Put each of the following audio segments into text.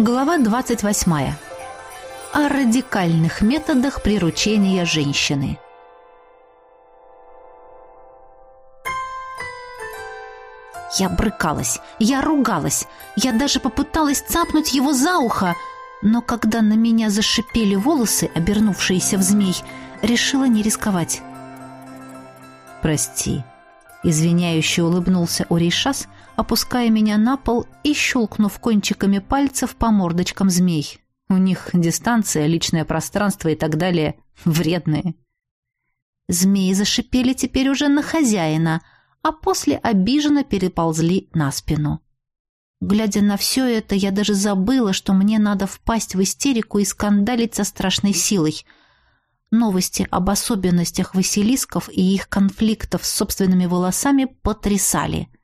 Глава 28. О радикальных методах приручения женщины. Я брыкалась, я ругалась, я даже попыталась цапнуть его за ухо, но когда на меня зашипели волосы, обернувшиеся в змей, решила не рисковать. «Прости», — извиняюще улыбнулся Орейшас, — опуская меня на пол и щелкнув кончиками пальцев по мордочкам змей. У них дистанция, личное пространство и так далее вредные. Змеи зашипели теперь уже на хозяина, а после обиженно переползли на спину. Глядя на все это, я даже забыла, что мне надо впасть в истерику и скандалить со страшной силой. Новости об особенностях Василисков и их конфликтов с собственными волосами потрясали —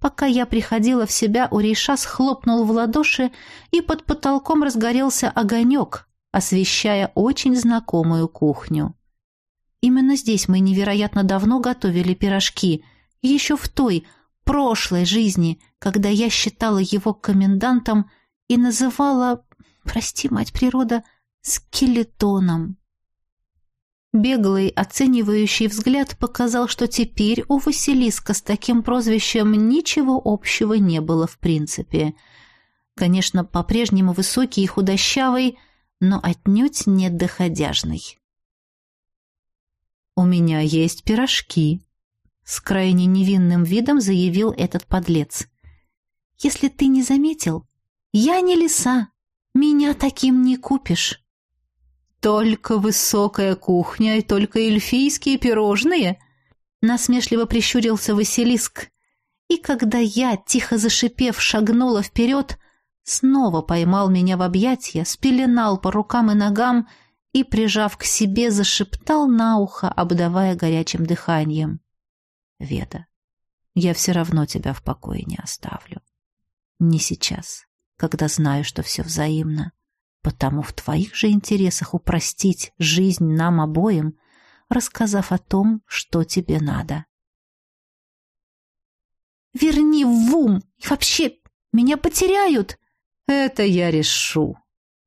Пока я приходила в себя, Урейша схлопнул в ладоши, и под потолком разгорелся огонек, освещая очень знакомую кухню. Именно здесь мы невероятно давно готовили пирожки, еще в той, прошлой жизни, когда я считала его комендантом и называла, прости, мать природа, скелетоном. Беглый, оценивающий взгляд показал, что теперь у Василиска с таким прозвищем ничего общего не было в принципе. Конечно, по-прежнему высокий и худощавый, но отнюдь не доходяжный. «У меня есть пирожки», — с крайне невинным видом заявил этот подлец. «Если ты не заметил, я не лиса, меня таким не купишь». «Только высокая кухня и только эльфийские пирожные?» Насмешливо прищурился Василиск. И когда я, тихо зашипев, шагнула вперед, снова поймал меня в объятья, спеленал по рукам и ногам и, прижав к себе, зашептал на ухо, обдавая горячим дыханием. «Веда, я все равно тебя в покое не оставлю. Не сейчас, когда знаю, что все взаимно. Потому в твоих же интересах упростить жизнь нам обоим, рассказав о том, что тебе надо. «Верни в ум! И вообще, меня потеряют!» «Это я решу!»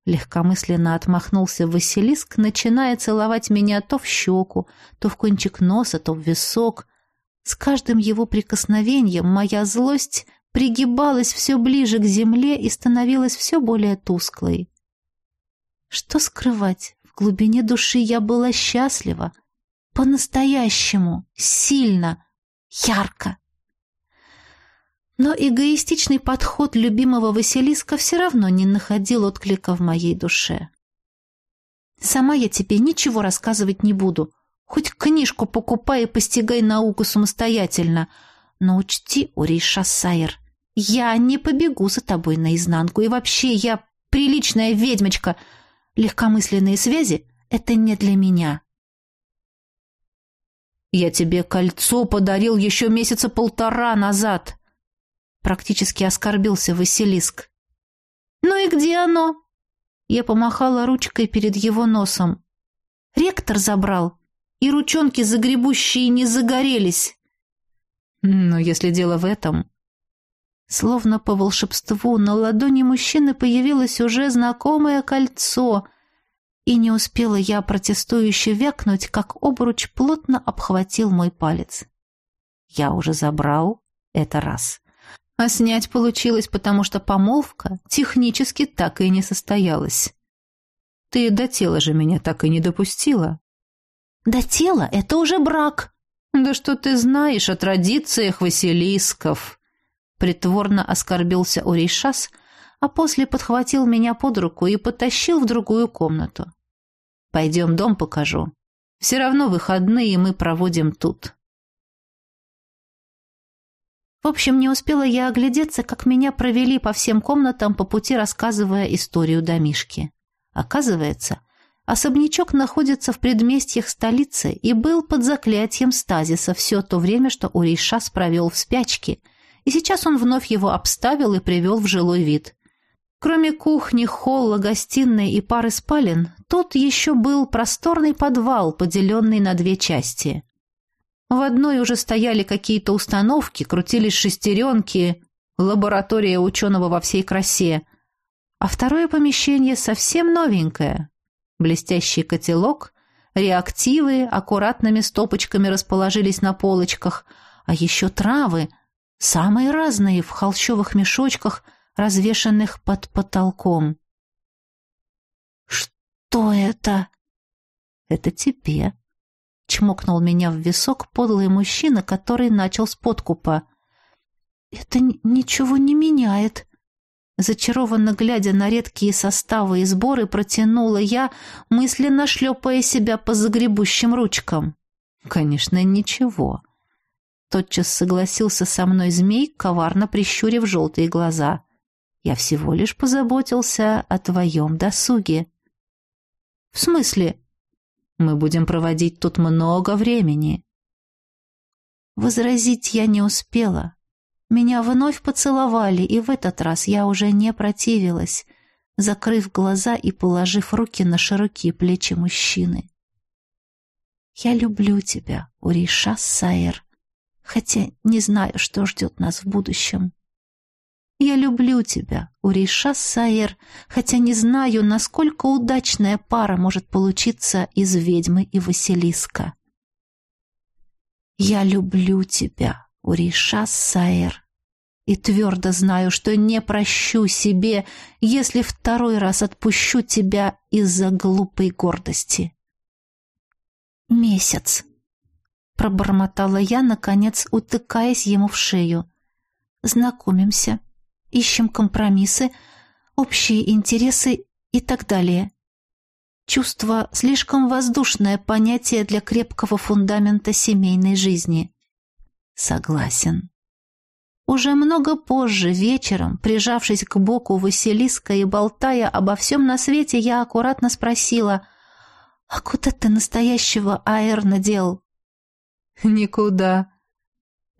Легкомысленно отмахнулся Василиск, начиная целовать меня то в щеку, то в кончик носа, то в висок. С каждым его прикосновением моя злость пригибалась все ближе к земле и становилась все более тусклой. Что скрывать? В глубине души я была счастлива. По-настоящему, сильно, ярко. Но эгоистичный подход любимого Василиска все равно не находил отклика в моей душе. Сама я тебе ничего рассказывать не буду. Хоть книжку покупай и постигай науку самостоятельно. Но учти, Уриша Сайер, я не побегу за тобой наизнанку. И вообще, я приличная ведьмочка — Легкомысленные связи — это не для меня. «Я тебе кольцо подарил еще месяца полтора назад!» Практически оскорбился Василиск. «Ну и где оно?» Я помахала ручкой перед его носом. «Ректор забрал, и ручонки загребущие не загорелись». «Но если дело в этом...» Словно по волшебству на ладони мужчины появилось уже знакомое кольцо, и не успела я протестующе вякнуть, как обруч плотно обхватил мой палец. Я уже забрал это раз. А снять получилось, потому что помолвка технически так и не состоялась. Ты до тела же меня так и не допустила. До тела — это уже брак. Да что ты знаешь о традициях Василисков? Притворно оскорбился Урейшас, а после подхватил меня под руку и потащил в другую комнату. «Пойдем дом покажу. Все равно выходные мы проводим тут». В общем, не успела я оглядеться, как меня провели по всем комнатам по пути, рассказывая историю домишки. Оказывается, особнячок находится в предместьях столицы и был под заклятием стазиса все то время, что Урейшас провел в спячке – и сейчас он вновь его обставил и привел в жилой вид. Кроме кухни, холла, гостиной и пары спален, тут еще был просторный подвал, поделенный на две части. В одной уже стояли какие-то установки, крутились шестеренки, лаборатория ученого во всей красе, А второе помещение совсем новенькое. Блестящий котелок, реактивы аккуратными стопочками расположились на полочках, а еще травы, самые разные в холщовых мешочках, развешанных под потолком. «Что это?» «Это тебе», — чмокнул меня в висок подлый мужчина, который начал с подкупа. «Это ничего не меняет», Зачарованно глядя на редкие составы и сборы, протянула я, мысленно шлепая себя по загребущим ручкам. «Конечно, ничего». Тотчас согласился со мной змей, коварно прищурив желтые глаза. «Я всего лишь позаботился о твоем досуге». «В смысле?» «Мы будем проводить тут много времени». Возразить я не успела. Меня вновь поцеловали, и в этот раз я уже не противилась, закрыв глаза и положив руки на широкие плечи мужчины. «Я люблю тебя, Уриша Сайер, хотя не знаю, что ждет нас в будущем. Я люблю тебя, Уриша Сайер, хотя не знаю, насколько удачная пара может получиться из ведьмы и Василиска. Я люблю тебя, Уриша Сайер, и твердо знаю, что не прощу себе, если второй раз отпущу тебя из-за глупой гордости. Месяц. Пробормотала я, наконец, утыкаясь ему в шею. Знакомимся, ищем компромиссы, общие интересы и так далее. Чувство — слишком воздушное понятие для крепкого фундамента семейной жизни. Согласен. Уже много позже, вечером, прижавшись к боку Василиска и болтая обо всем на свете, я аккуратно спросила, «А куда ты настоящего Аэр надел?» «Никуда»,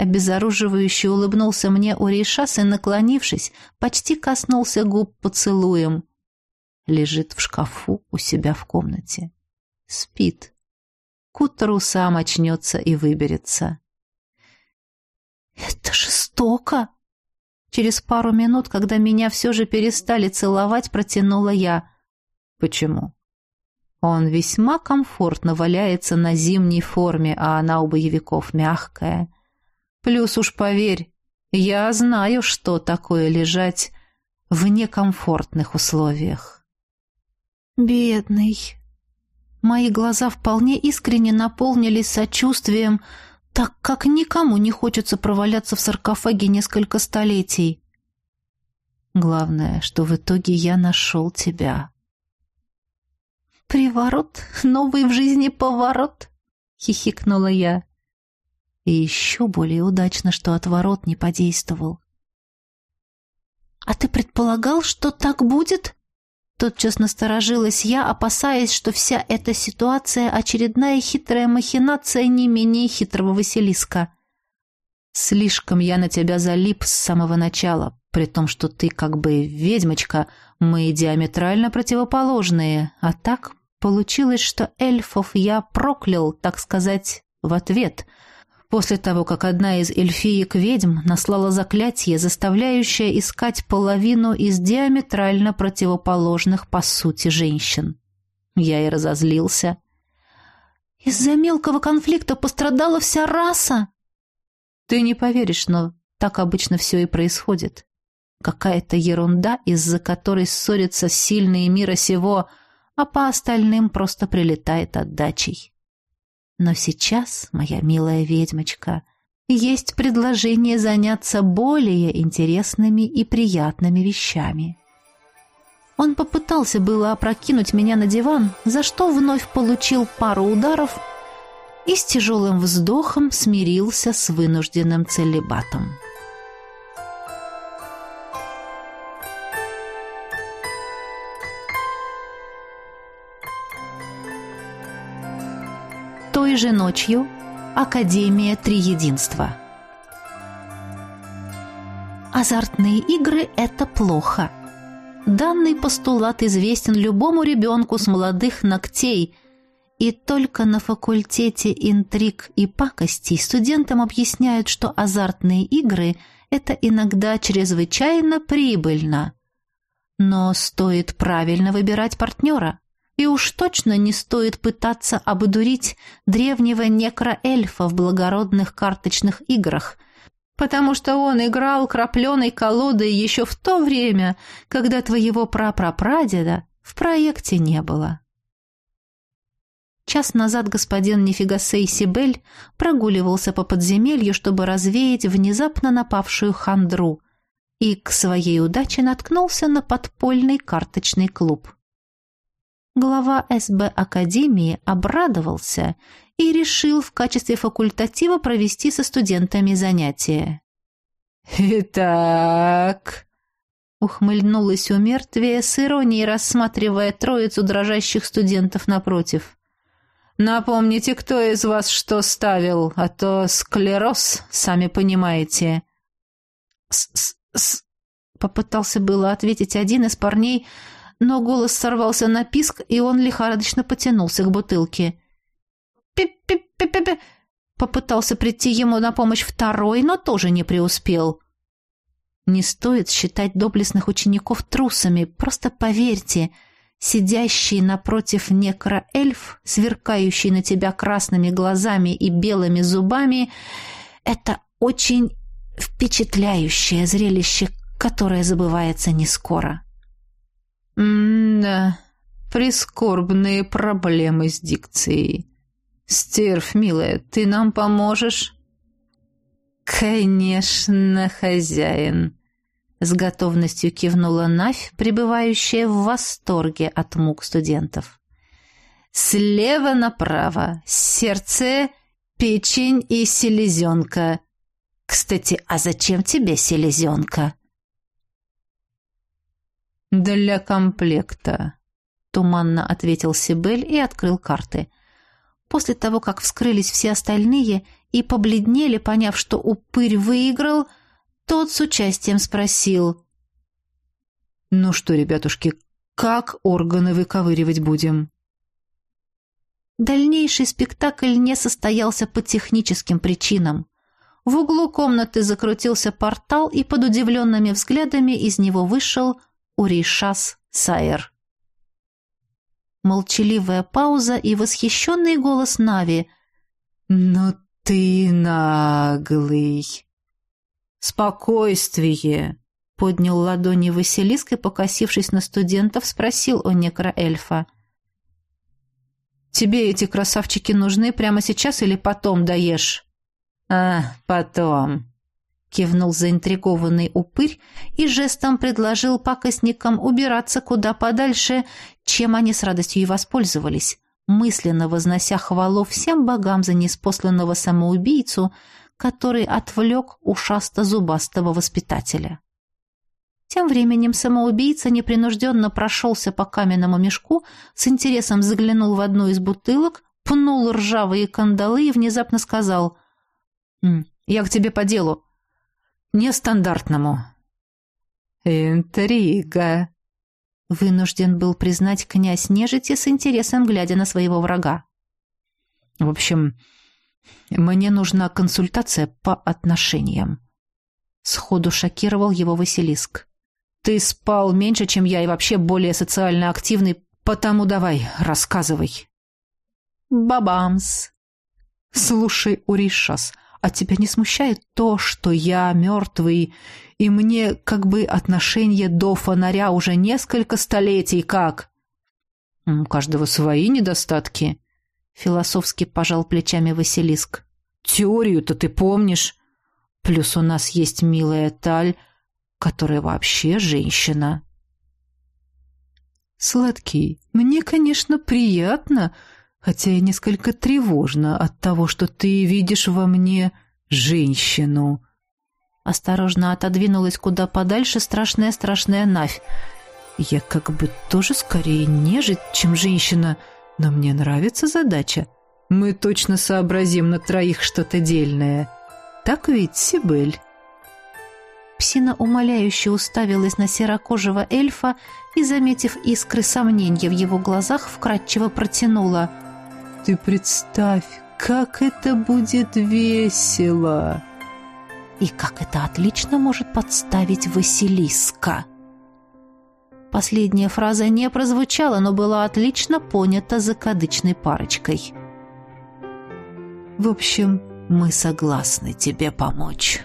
Обезоруживающе улыбнулся мне Урейшас и, наклонившись, почти коснулся губ поцелуем. Лежит в шкафу у себя в комнате. Спит. К утру сам очнется и выберется. «Это жестоко!» Через пару минут, когда меня все же перестали целовать, протянула я. «Почему?» Он весьма комфортно валяется на зимней форме, а она у боевиков мягкая. Плюс уж поверь, я знаю, что такое лежать в некомфортных условиях. Бедный. Мои глаза вполне искренне наполнились сочувствием, так как никому не хочется проваляться в саркофаге несколько столетий. Главное, что в итоге я нашел тебя. «Приворот? Новый в жизни поворот?» — хихикнула я. И еще более удачно, что отворот не подействовал. «А ты предполагал, что так будет?» Тотчас насторожилась я, опасаясь, что вся эта ситуация — очередная хитрая махинация не менее хитрого Василиска. «Слишком я на тебя залип с самого начала, при том, что ты как бы ведьмочка, мы диаметрально противоположные, а так получилось, что эльфов я проклял, так сказать, в ответ — после того, как одна из эльфиек-ведьм наслала заклятие, заставляющее искать половину из диаметрально противоположных по сути женщин. Я и разозлился. «Из-за мелкого конфликта пострадала вся раса!» «Ты не поверишь, но так обычно все и происходит. Какая-то ерунда, из-за которой ссорятся сильные мира сего, а по остальным просто прилетает отдачей». Но сейчас, моя милая ведьмочка, есть предложение заняться более интересными и приятными вещами. Он попытался было опрокинуть меня на диван, за что вновь получил пару ударов и с тяжелым вздохом смирился с вынужденным целебатом. Той же ночью Академия Триединства. Азартные игры – это плохо. Данный постулат известен любому ребенку с молодых ногтей, и только на факультете интриг и пакостей студентам объясняют, что азартные игры – это иногда чрезвычайно прибыльно. Но стоит правильно выбирать партнера. И уж точно не стоит пытаться обдурить древнего некроэльфа в благородных карточных играх, потому что он играл крапленой колодой еще в то время, когда твоего прапрапрадеда в проекте не было. Час назад господин Нефигасей Сибель прогуливался по подземелью, чтобы развеять внезапно напавшую хандру, и к своей удаче наткнулся на подпольный карточный клуб. Глава СБ Академии обрадовался и решил в качестве факультатива провести со студентами занятия. «Итак...» Ухмыльнулась у мертвия с иронией, рассматривая троицу дрожащих студентов напротив. Напомните, кто из вас что ставил, а то склероз, сами понимаете. С-с-с... Попытался было ответить один из парней, но голос сорвался на писк, и он лихорадочно потянулся к бутылке. «Пи-пи-пи-пи-пи!» Попытался прийти ему на помощь второй, но тоже не преуспел. Не стоит считать доблестных учеников трусами, просто поверьте — Сидящий напротив некроэльф, сверкающий на тебя красными глазами и белыми зубами, это очень впечатляющее зрелище, которое забывается не скоро. «М-да, прискорбные проблемы с дикцией. Стерв, милая, ты нам поможешь?» «Конечно, хозяин», с готовностью кивнула Навь, пребывающая в восторге от мук студентов. «Слева направо. Сердце, печень и селезенка. Кстати, а зачем тебе селезенка?» «Для комплекта», — туманно ответил Сибель и открыл карты. После того, как вскрылись все остальные и побледнели, поняв, что упырь выиграл — тот с участием спросил. «Ну что, ребятушки, как органы выковыривать будем?» Дальнейший спектакль не состоялся по техническим причинам. В углу комнаты закрутился портал, и под удивленными взглядами из него вышел Уришас Сайер. Молчаливая пауза и восхищенный голос Нави. «Ну ты наглый!» «Спокойствие!» — поднял ладони Василиск и, покосившись на студентов, спросил у некроэльфа. «Тебе эти красавчики нужны прямо сейчас или потом даешь?» «А, потом», — кивнул заинтригованный упырь и жестом предложил пакостникам убираться куда подальше, чем они с радостью и воспользовались, мысленно вознося хвалу всем богам за неспосланного самоубийцу — который отвлек ушасто-зубастого воспитателя. Тем временем самоубийца непринужденно прошелся по каменному мешку, с интересом заглянул в одну из бутылок, пнул ржавые кандалы и внезапно сказал «Я к тебе по делу. Нестандартному». «Интрига», — вынужден был признать князь нежити с интересом, глядя на своего врага. «В общем, мне нужна консультация по отношениям. Сходу шокировал его Василиск. Ты спал меньше, чем я, и вообще более социально активный, потому давай, рассказывай. Бабамс. Слушай, Уришас, а тебя не смущает то, что я мертвый, и мне как бы отношение до фонаря уже несколько столетий как? У каждого свои недостатки. Философски пожал плечами Василиск. Теорию-то ты помнишь. Плюс у нас есть милая Таль, которая вообще женщина. Сладкий, мне, конечно, приятно, хотя и несколько тревожно от того, что ты видишь во мне женщину. Осторожно отодвинулась куда подальше страшная-страшная Навь. Я как бы тоже скорее нежить, чем женщина — но мне нравится задача. Мы точно сообразим на троих что-то дельное. Так ведь, Сибель?» Псина умоляюще уставилась на серокожего эльфа и, заметив искры сомнения в его глазах, вкратчиво протянула. «Ты представь, как это будет весело!» «И как это отлично может подставить Василиска!» Последняя фраза не прозвучала, но была отлично понята закадычной парочкой. «В общем, мы согласны тебе помочь».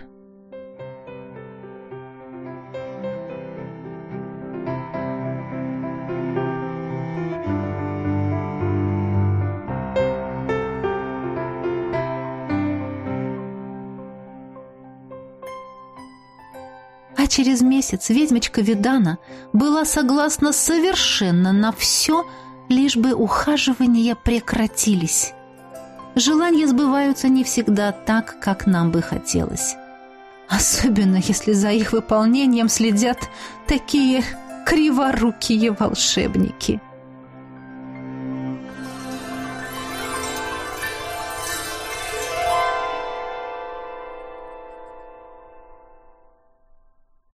Через месяц ведьмочка Видана была согласна совершенно на все, лишь бы ухаживания прекратились. Желания сбываются не всегда так, как нам бы хотелось. Особенно, если за их выполнением следят такие криворукие волшебники.